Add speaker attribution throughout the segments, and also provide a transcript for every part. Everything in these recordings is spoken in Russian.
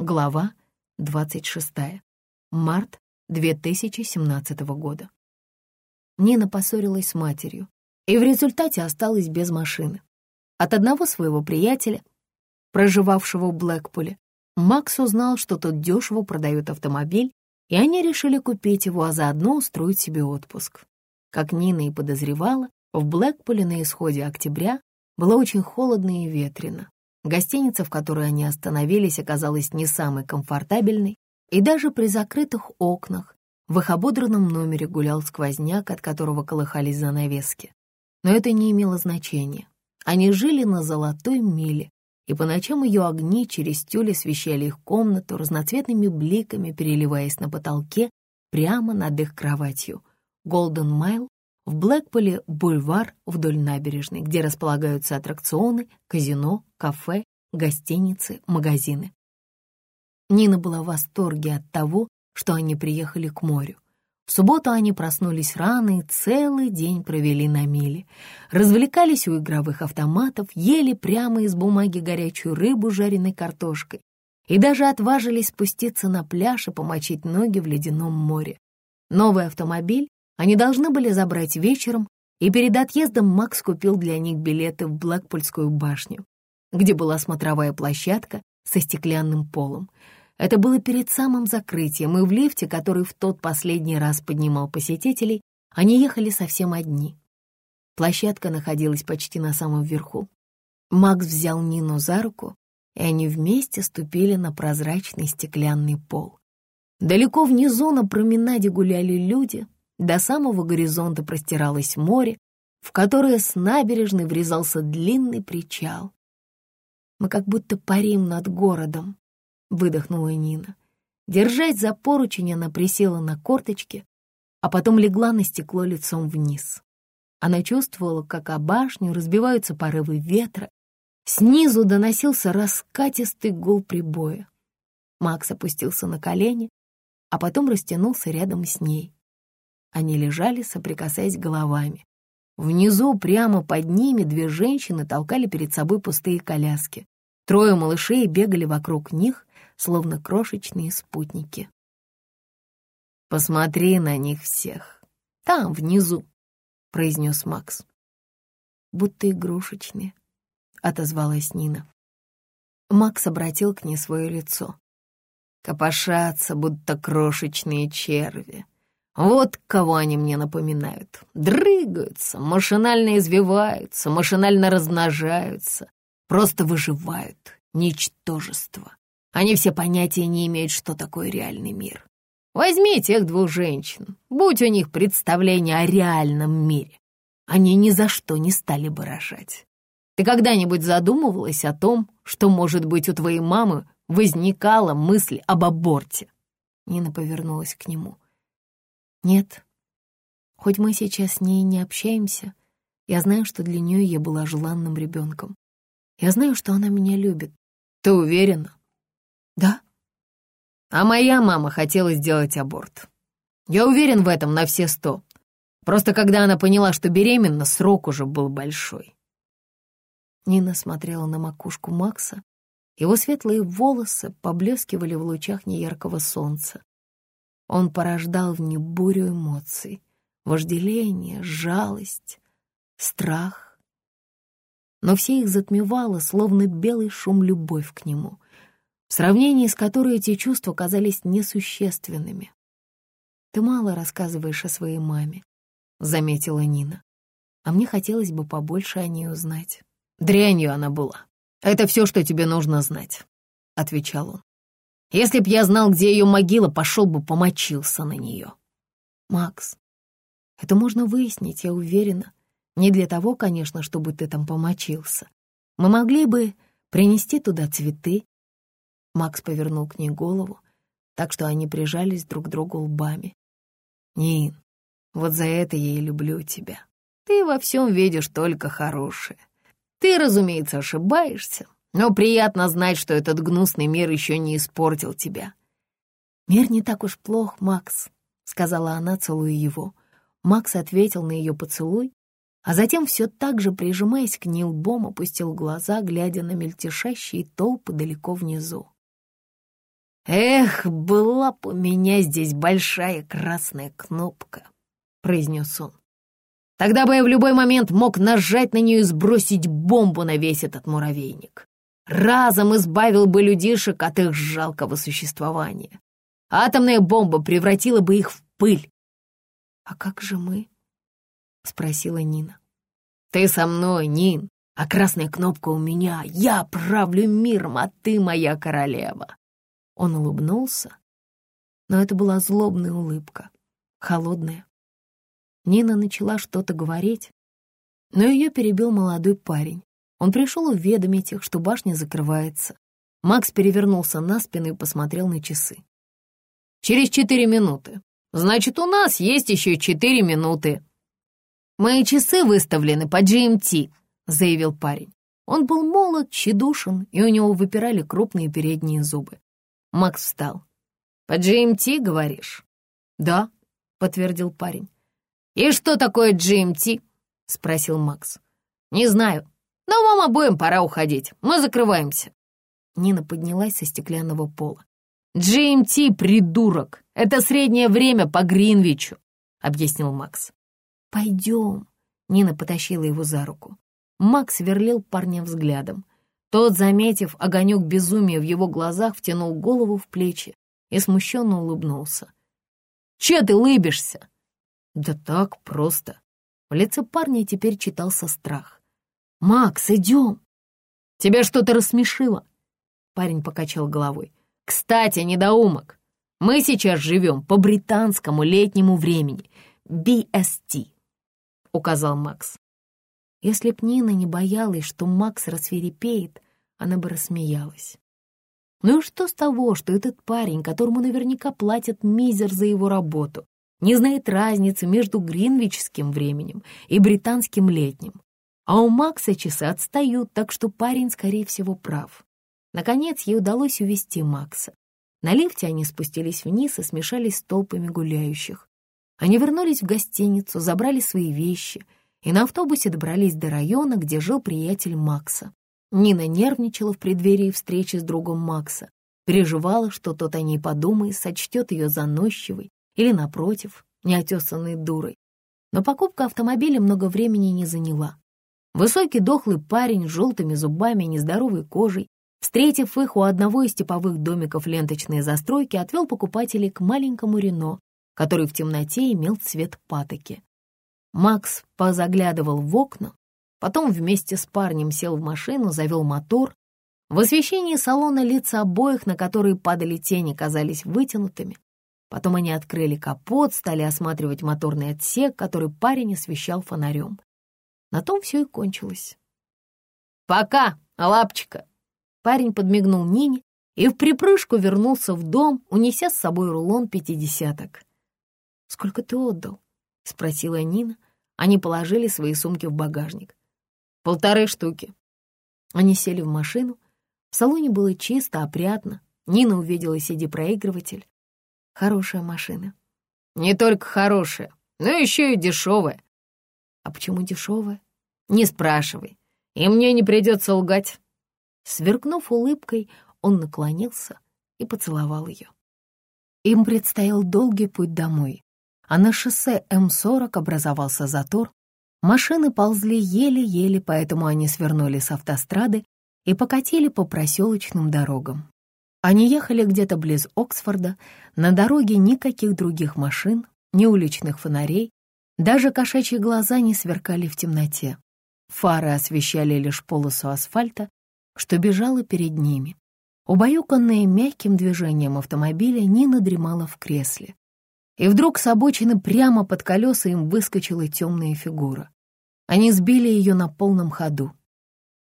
Speaker 1: Глава 26. Март 2017 года. Нина поссорилась с матерью и в результате осталась без машины. От одного своего приятеля, проживавшего в Блэкпуле, Макс узнал, что тот дешево продает автомобиль, и они решили купить его, а заодно устроить себе отпуск. Как Нина и подозревала, в Блэкпуле на исходе октября было очень холодно и ветрено. Гостиница, в которой они остановились, оказалась не самой комфортабельной, и даже при закрытых окнах в их ободранном номере гулял сквозняк, от которого колыхались занавески. Но это не имело значения. Они жили на золотой миле, и по ночам ее огни через тюли освещали их комнату разноцветными бликами, переливаясь на потолке прямо над их кроватью. Голден Майл в Блэкпуле бульвар вдоль набережной, где располагаются аттракционы, казино, кафе, гостиницы, магазины. Нина была в восторге от того, что они приехали к морю. В субботу они проснулись рано и целый день провели на миле. Развлекались у игровых автоматов, ели прямо из бумаги горячую рыбу с жареной картошкой и даже отважились спуститься на пляж и помочить ноги в ледяном море. Новый автомобиль они должны были забрать вечером, и перед отъездом Макс купил для них билеты в Блэкпульскую башню, где была смотровая площадка со стеклянным полом. Это было перед самым закрытием, и в лифте, который в тот последний раз поднимал посетителей, они ехали совсем одни. Площадка находилась почти на самом верху. Макс взял Нину за руку, и они вместе ступили на прозрачный стеклянный пол. Далеко внизу на променаде гуляли люди — до самого горизонта простиралось море, в которое с набережной врезался длинный причал. «Мы как будто парим над городом», — выдохнула Нина. Держась за поручень, она присела на корточки, а потом легла на стекло лицом вниз. Она чувствовала, как о башню разбиваются порывы ветра. Снизу доносился раскатистый гул прибоя. Макс опустился на колени, а потом растянулся рядом с ней. Они лежали, соприкасаясь головами. Внизу, прямо под ними, две женщины толкали перед собой пустые коляски. Трое малышей бегали вокруг них, словно крошечные спутники. «Посмотри на них всех. Там, внизу», — произнес Макс. «Будто игрушечные», — отозвалась Нина. Макс обратил к ней свое лицо. «Копошатся, будто крошечные черви», вот кого они мне напоминают. Дрыгаются, машинально извиваются, машинально размножаются, просто выживают. Ничтожество. Они все понятия не имеют, что такое реальный мир. Возьми тех двух женщин, будь у них представление о реальном мире. Они ни за что не стали бы рожать. Ты когда-нибудь задумывалась о том, что, может быть, у твоей мамы возникала мысль об аборте?» Нина повернулась к нему. Нет. Хоть мы сейчас с ней не общаемся, я знаю, что для нее я была желанным ребенком. Я знаю, что она меня любит. Ты уверена? Да. А моя мама хотела сделать аборт. Я уверен в этом на все сто. Просто когда она поняла, что беременна, срок уже был большой. Нина смотрела на макушку Макса. Его светлые волосы поблескивали в лучах неяркого солнца. Он порождал в ней бурю эмоций, вожделение, жалость, страх. Но все их затмевало, словно белый шум любовь к нему, в сравнении с которой эти чувства казались несущественными. «Ты мало рассказываешь о своей маме», — заметила Нина. «А мне хотелось бы побольше о ней узнать». «Дрянью она была. Это все, что тебе нужно знать», — отвечал он. Если б я знал, где ее могила, пошел бы помочился на нее. Макс, это можно выяснить, я уверена. Не для того, конечно, чтобы ты там помочился. Мы могли бы принести туда цветы. Макс повернул к ней голову, так что они прижались друг к другу лбами. Нин, вот за это я и люблю тебя. Ты во всем видишь только хорошее. Ты, разумеется, ошибаешься, но приятно знать, что этот гнусный мир еще не испортил тебя». «Мир не так уж плох, Макс», — сказала она, целуя его. Макс ответил на ее поцелуй, а затем все так же, прижимаясь к ней лбом, опустил глаза, глядя на мельтешащие толпы далеко внизу. «Эх, была бы у меня здесь большая красная кнопка», — произнес он. «Тогда бы я в любой момент мог нажать на нее и сбросить бомбу на весь этот муравейник. Разом избавил бы людишек от их жалкого существования. Атомная бомба превратила бы их в пыль». «А как же мы?» — спросила Нина. «Ты со мной, Нин, а красная кнопка у меня. Я правлю миром, а ты моя королева». Он улыбнулся, но это была злобная улыбка, холодная. Нина начала что-то говорить, но ее перебил молодой парень. Он пришел уведомить их, что башня закрывается. Макс перевернулся на спину и посмотрел на часы. «Через четыре минуты. Значит, у нас есть еще четыре минуты». «Мои часы выставлены по GMT», — заявил парень. Он был молод, тщедушен, и у него выпирали крупные передние зубы. Макс встал. «По GMT, говоришь?» «Да», — подтвердил парень. «И что такое GMT?» — спросил Макс. «Не знаю, но вам обоим пора уходить. Мы закрываемся». Нина поднялась со стеклянного пола. «GMT, придурок! Это среднее время по Гринвичу», — объяснил Макс. «Пойдем», — Нина потащила его за руку. Макс сверлил парня взглядом. Тот, заметив огонек безумия в его глазах, втянул голову в плечи и смущенно улыбнулся. «Че ты лыбишься?» «Да так, просто». В лице парня теперь читался страх. «Макс, идем!» «Тебя что-то рассмешило?» Парень покачал головой. «Кстати, недоумок, мы сейчас живем по британскому летнему времени, BST», — указал Макс. Если б Нина не боялась, что Макс рассверепеет, она бы рассмеялась. Ну и что с того, что этот парень, которому наверняка платят мизер за его работу, не знает разницы между гринвичским временем и британским летним? А у Макса часы отстают, так что парень, скорее всего, прав. Наконец, ей удалось увести Макса. На лифте они спустились вниз и смешались с толпами гуляющих. Они вернулись в гостиницу, забрали свои вещи — и на автобусе добрались до района, где жил приятель Макса. Нина нервничала в преддверии встречи с другом Макса, переживала, что тот о ней подумает, сочтет ее заносчивой или, напротив, неотесанной дурой. Но покупка автомобиля много времени не заняла. Высокий дохлый парень с желтыми зубами и нездоровой кожей, встретив их у одного из типовых домиков ленточной застройки, отвел покупателей к маленькому Рено, который в темноте имел цвет патоки. Макс позаглядывал в окна, потом вместе с парнем сел в машину, завел мотор. В освещении салона лица обоих, на которые падали тени, казались вытянутыми. Потом они открыли капот, стали осматривать моторный отсек, который парень освещал фонарем. На том все и кончилось. «Пока, лапчика!» Парень подмигнул Нине и в припрыжку вернулся в дом, унеся с собой рулон пятидесяток. «Сколько ты отдал?» — спросила Нина, они положили свои сумки в багажник. Полторы штуки. Они сели в машину. В салоне было чисто, опрятно. Нина увидела CD-проигрыватель. Хорошая машина. Не только хорошая, но еще и дешевая. А почему дешевая? Не спрашивай. И мне не придется лгать. Сверкнув улыбкой, он наклонился и поцеловал ее. Им предстоял долгий путь домой а на шоссе М-40 образовался затор. Машины ползли еле-еле, поэтому они свернули с автострады и покатили по проселочным дорогам. Они ехали где-то близ Оксфорда, на дороге никаких других машин, ни уличных фонарей, даже кошачьи глаза не сверкали в темноте. Фары освещали лишь полосу асфальта, что бежало перед ними. Убаюканная мягким движением автомобиля, Нина дремала в кресле и вдруг с обочины прямо под колеса им выскочила темная фигура. Они сбили ее на полном ходу.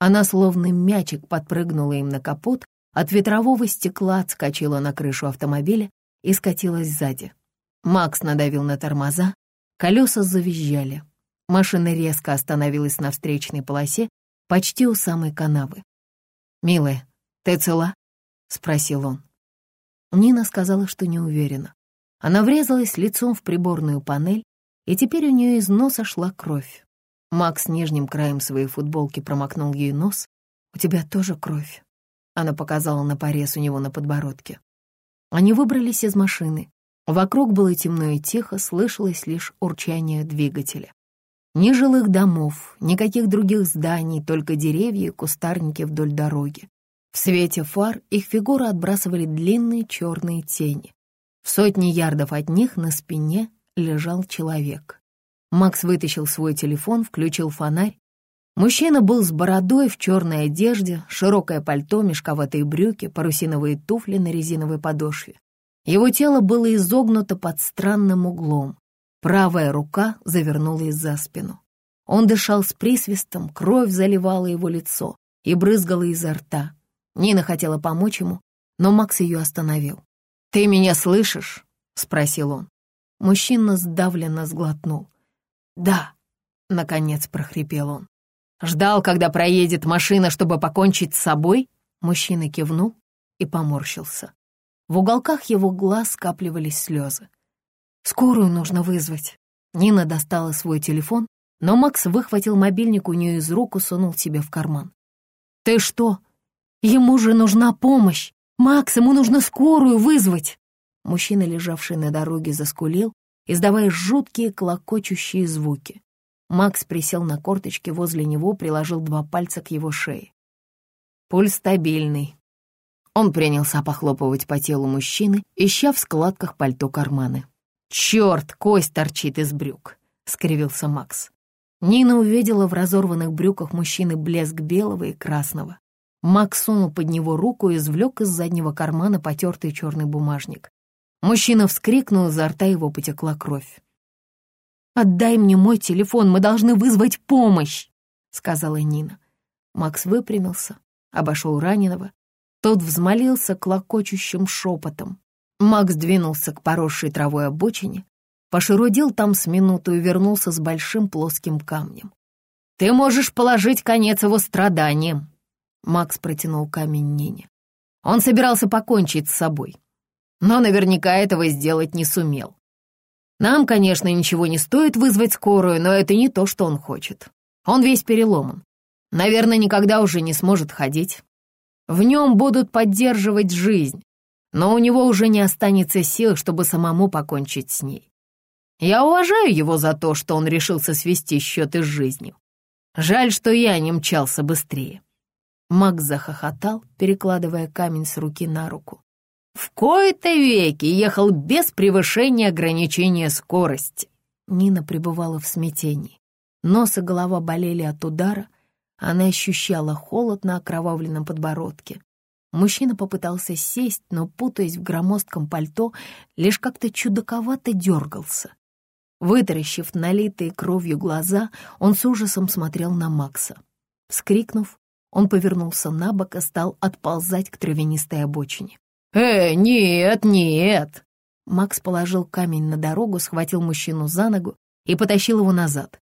Speaker 1: Она словно мячик подпрыгнула им на капот, от ветрового стекла отскочила на крышу автомобиля и скатилась сзади. Макс надавил на тормоза, колеса завизжали. Машина резко остановилась на встречной полосе, почти у самой канавы. «Милая, ты цела?» — спросил он. Нина сказала, что не уверена. Она врезалась лицом в приборную панель, и теперь у нее из носа шла кровь. Макс нижним краем своей футболки промокнул ей нос. «У тебя тоже кровь». Она показала на порез у него на подбородке. Они выбрались из машины. Вокруг было темно и тихо, слышалось лишь урчание двигателя. Ни жилых домов, никаких других зданий, только деревья и кустарники вдоль дороги. В свете фар их фигуры отбрасывали длинные черные тени. В сотни ярдов от них на спине лежал человек. Макс вытащил свой телефон, включил фонарь. Мужчина был с бородой в черной одежде, широкое пальто, мешковатые брюки, парусиновые туфли на резиновой подошве. Его тело было изогнуто под странным углом. Правая рука завернулась за спину. Он дышал с присвистом, кровь заливала его лицо и брызгала изо рта. Нина хотела помочь ему, но Макс ее остановил. «Ты меня слышишь?» — спросил он. Мужчина сдавленно сглотнул. «Да», — наконец прохрипел он. «Ждал, когда проедет машина, чтобы покончить с собой?» Мужчина кивнул и поморщился. В уголках его глаз скапливались слезы. «Скорую нужно вызвать». Нина достала свой телефон, но Макс выхватил мобильник у нее из рук и сунул себе в карман. «Ты что? Ему же нужна помощь! Макс, ему нужно скорую вызвать!» Мужчина, лежавший на дороге, заскулил, издавая жуткие клокочущие звуки. Макс присел на корточки возле него, приложил два пальца к его шее. Пульс стабильный. Он принялся похлопывать по телу мужчины, ища в складках пальто карманы. «Черт, кость торчит из брюк!» — скривился Макс. Нина увидела в разорванных брюках мужчины блеск белого и красного. Макс сунул под него руку и извлек из заднего кармана потертый черный бумажник. Мужчина вскрикнул, изо рта его потекла кровь. «Отдай мне мой телефон, мы должны вызвать помощь!» — сказала Нина. Макс выпрямился, обошел раненого. Тот взмолился клокочущим шепотом. Макс двинулся к поросшей травой обочине, пошерудил там с минуту и вернулся с большим плоским камнем. «Ты можешь положить конец его страданиям!» Макс протянул камень Нине. Он собирался покончить с собой, но наверняка этого сделать не сумел. Нам, конечно, ничего не стоит вызвать скорую, но это не то, что он хочет. Он весь переломан. Наверное, никогда уже не сможет ходить. В нем будут поддерживать жизнь, но у него уже не останется сил, чтобы самому покончить с ней. Я уважаю его за то, что он решился свести счеты с жизнью. Жаль, что я не мчался быстрее. Макс захохотал, перекладывая камень с руки на руку. В кои-то веки ехал без превышения ограничения скорости. Нина пребывала в смятении. Нос и голова болели от удара. Она ощущала холод на окровавленном подбородке. Мужчина попытался сесть, но, путаясь в громоздком пальто, лишь как-то чудаковато дергался. Вытаращив налитые кровью глаза, он с ужасом смотрел на Макса. Вскрикнув, он повернулся на бок и стал отползать к травянистой обочине. «Э, нет, нет!» Макс положил камень на дорогу, схватил мужчину за ногу и потащил его назад.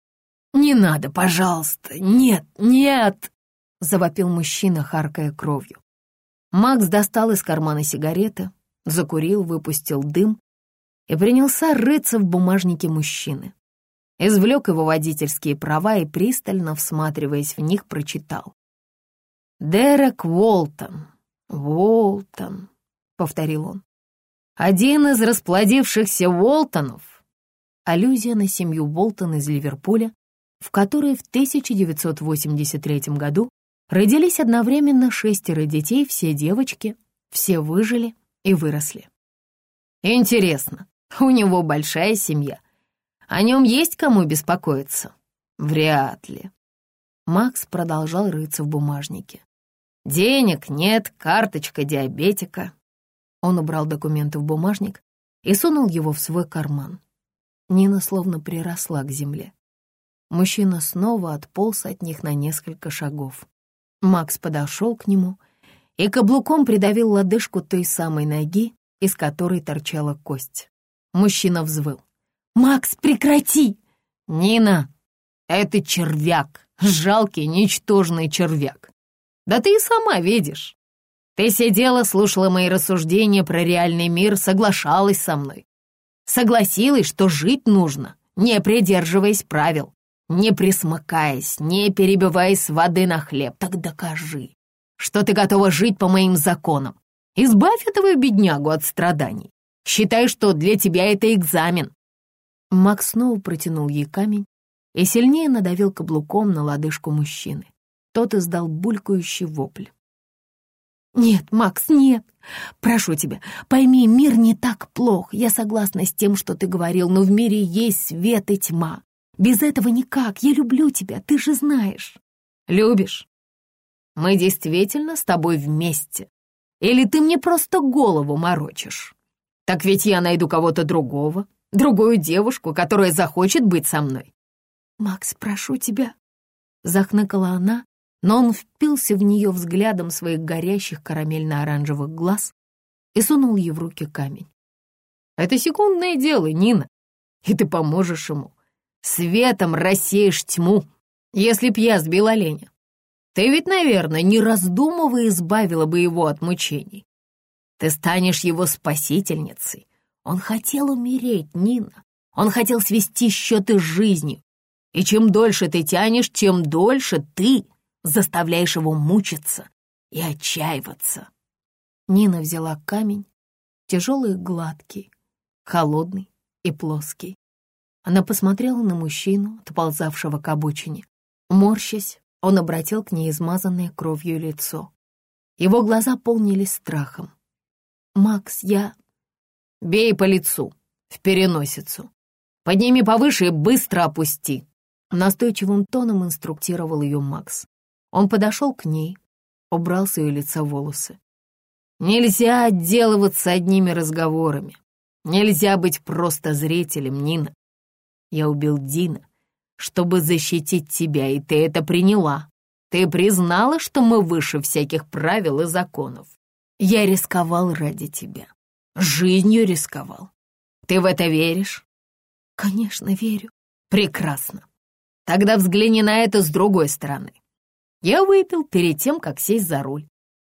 Speaker 1: «Не надо, пожалуйста! Нет, нет!» — завопил мужчина, харкая кровью. Макс достал из кармана сигареты, закурил, выпустил дым и принялся рыться в бумажнике мужчины. Извлек его водительские права и, пристально всматриваясь в них, прочитал. «Дерек Уолтон, Уолтон», — повторил он. «Один из расплодившихся Уолтонов». Аллюзия на семью Уолтон из Ливерпуля, в которой в 1983 году Родились одновременно шестеро детей, все девочки, все выжили и выросли. Интересно, у него большая семья. О нем есть кому беспокоиться? Вряд ли. Макс продолжал рыться в бумажнике. Денег нет, карточка диабетика. Он убрал документы в бумажник и сунул его в свой карман. Нина словно приросла к земле. Мужчина снова отполз от них на несколько шагов. Макс подошел к нему и каблуком придавил лодыжку той самой ноги, из которой торчала кость. Мужчина взвыл. «Макс, прекрати!» «Нина, это червяк, жалкий, ничтожный червяк. Да ты и сама видишь. Ты сидела, слушала мои рассуждения про реальный мир, соглашалась со мной. Согласилась, что жить нужно, не придерживаясь правил не присмыкаясь, не перебиваясь воды на хлеб, так докажи, что ты готова жить по моим законам. Избавь этого беднягу от страданий. Считай, что для тебя это экзамен». Макс снова протянул ей камень и сильнее надавил каблуком на лодыжку мужчины. Тот издал булькающий вопль. «Нет, Макс, нет! Прошу тебя, пойми, мир не так плох. Я согласна с тем, что ты говорил, но в мире есть свет и тьма. Без этого никак. Я люблю тебя, ты же знаешь». «Любишь? Мы действительно с тобой вместе. Или ты мне просто голову морочишь? Так ведь я найду кого-то другого, другую девушку, которая захочет быть со мной». «Макс, прошу тебя», — захныкала она, но он впился в нее взглядом своих горящих карамельно-оранжевых глаз и сунул ей в руки камень. «Это секундное дело, Нина, и ты поможешь ему. Светом рассеешь тьму, если б я сбил оленя. Ты ведь, наверное, не раздумывая избавила бы его от мучений. Ты станешь его спасительницей. Он хотел умереть, Нина. Он хотел свести счеты с жизнью. И чем дольше ты тянешь, тем дольше ты заставляешь его мучиться и отчаиваться. Нина взяла камень, тяжелый и гладкий, холодный и плоский. Она посмотрела на мужчину, отползавшего к обочине. Морщась, он обратил к ней измазанное кровью лицо. Его глаза полнились страхом. «Макс, я...» «Бей по лицу, в переносицу. Подними повыше и быстро опусти», Настойчивым тоном инструктировал ее Макс. Он подошел к ней, убрал с ее лица волосы. «Нельзя отделываться одними разговорами. Нельзя быть просто зрителем, Нина. Я убил Дина, чтобы защитить тебя, и ты это приняла. Ты признала, что мы выше всяких правил и законов. Я рисковал ради тебя. Жизнью рисковал. Ты в это веришь? Конечно, верю. Прекрасно. Тогда взгляни на это с другой стороны. Я выпил перед тем, как сесть за руль.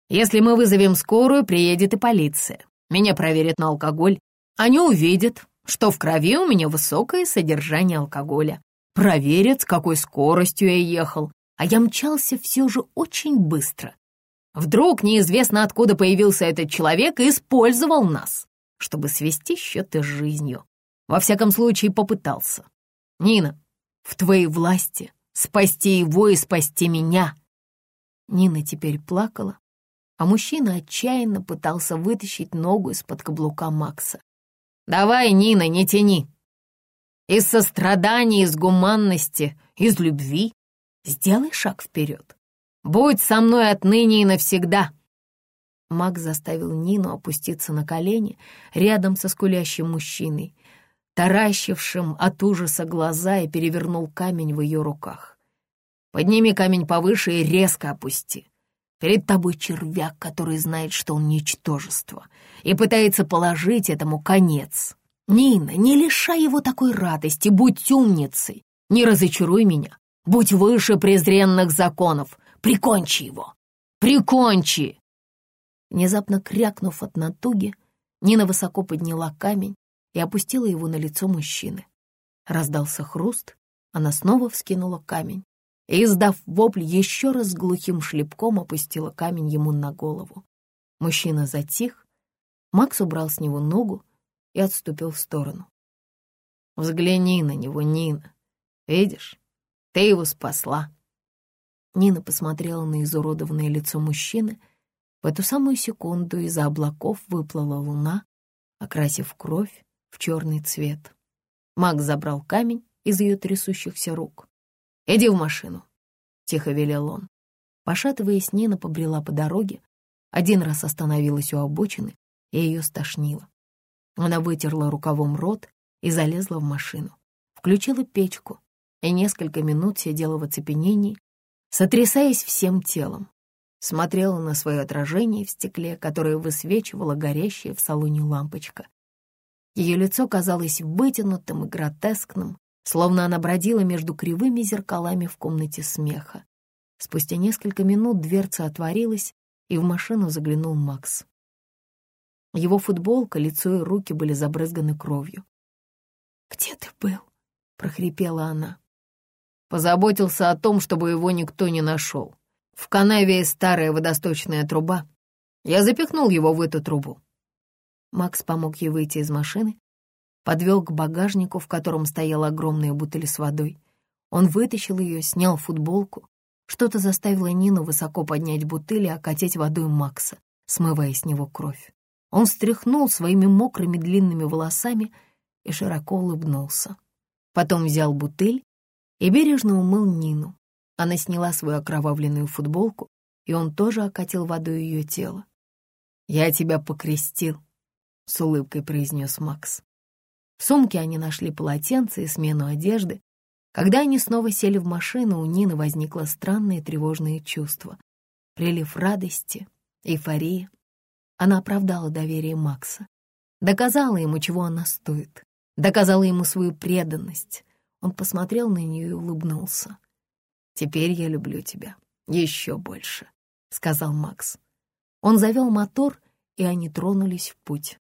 Speaker 1: Если мы вызовем скорую, приедет и полиция. Меня проверят на алкоголь. Они увидят, что в крови у меня высокое содержание алкоголя. Проверят, с какой скоростью я ехал. А я мчался все же очень быстро. Вдруг неизвестно откуда появился этот человек и использовал нас, чтобы свести счеты с жизнью. Во всяком случае, попытался. Нина, в твоей власти спасти его и спасти меня. Нина теперь плакала, а мужчина отчаянно пытался вытащить ногу из-под каблука Макса. «Давай, Нина, не тяни. Из сострадания, из гуманности, из любви сделай шаг вперед. Будь со мной отныне и навсегда». Макс заставил Нину опуститься на колени рядом со скулящим мужчиной таращившим от ужаса глаза и перевернул камень в ее руках. «Подними камень повыше и резко опусти. Перед тобой червяк, который знает, что он ничтожество, и пытается положить этому конец. Нина, не лишай его такой радости, будь умницей, не разочаруй меня, будь выше презренных законов, прикончи его, прикончи!» Внезапно крякнув от натуги, Нина высоко подняла камень, и опустила его на лицо мужчины. Раздался хруст, она снова вскинула камень и, издав вопль, еще раз глухим шлепком опустила камень ему на голову. Мужчина затих, Макс убрал с него ногу и отступил в сторону. «Взгляни на него, Нина. Видишь, ты его спасла». Нина посмотрела на изуродованное лицо мужчины. В эту самую секунду из-за облаков выплыла луна, окрасив кровь в черный цвет. Макс забрал камень из ее трясущихся рук. «Иди в машину», — тихо велел он. Пошатываясь, Нина побрела по дороге, один раз остановилась у обочины, и ее стошнило. Она вытерла рукавом рот и залезла в машину. Включила печку и несколько минут сидела в оцепенении, сотрясаясь всем телом. Смотрела на свое отражение в стекле, которое высвечивала горящая в салоне лампочка. Ее лицо казалось вытянутым и гротескным, словно она бродила между кривыми зеркалами в комнате смеха. Спустя несколько минут дверца отворилась, и в машину заглянул Макс. Его футболка, лицо и руки были забрызганы кровью. «Где ты был?» — прохрипела она. Позаботился о том, чтобы его никто не нашел. В канаве старая водосточная труба. Я запихнул его в эту трубу». Макс помог ей выйти из машины, подвел к багажнику, в котором стояла огромная бутыль с водой. Он вытащил ее, снял футболку. Что-то заставило Нину высоко поднять бутыль и окатить водой Макса, смывая с него кровь. Он встряхнул своими мокрыми длинными волосами и широко улыбнулся. Потом взял бутыль и бережно умыл Нину. Она сняла свою окровавленную футболку, и он тоже окатил водой ее тело. «Я тебя покрестил», — с улыбкой произнес Макс. В сумке они нашли полотенце и смену одежды. Когда они снова сели в машину, у Нины возникло странное тревожное чувство. Прилив радости, эйфории. Она оправдала доверие Макса. Доказала ему, чего она стоит. Доказала ему свою преданность. Он посмотрел на нее и улыбнулся. «Теперь я люблю тебя еще больше», — сказал Макс. Он завел мотор, и они тронулись в путь.